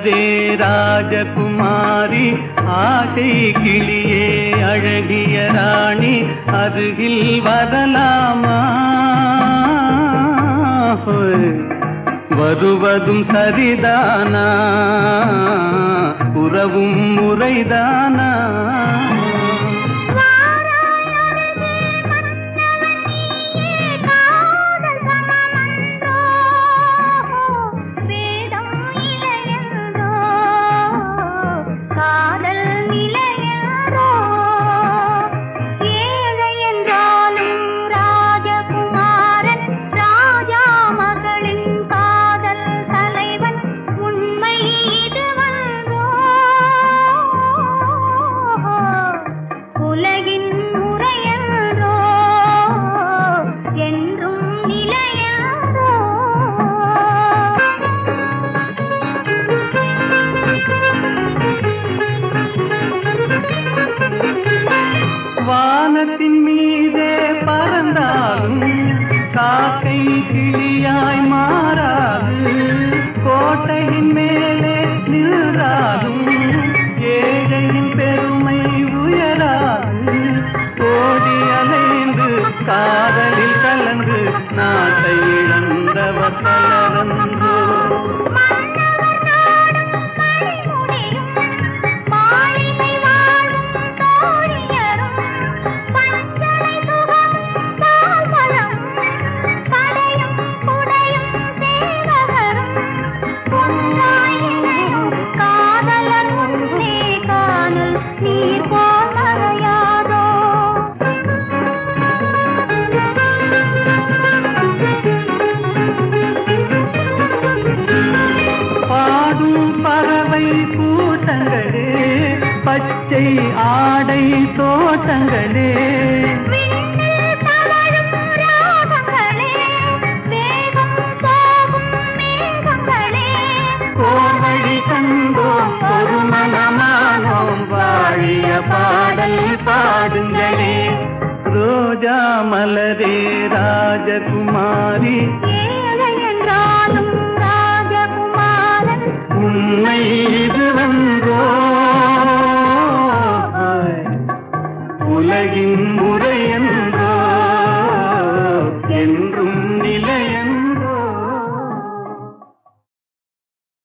உள்ளதே ராஜகுமாரி ஆசை கிளியே அழகிய ராணி அருகில் வரலாமா? வருவதும் சரிதானா? உறவும் முறைதானா? நாட்டை இழந்தவர் பலரும் பச்சை ஆடை தோட்டங்களே. கோவழி கண்டோம் ஒரு மனமானோம் வாழிய பாடல் பாடுங்களே. ரோஜா மலரே ராஜகுமாரி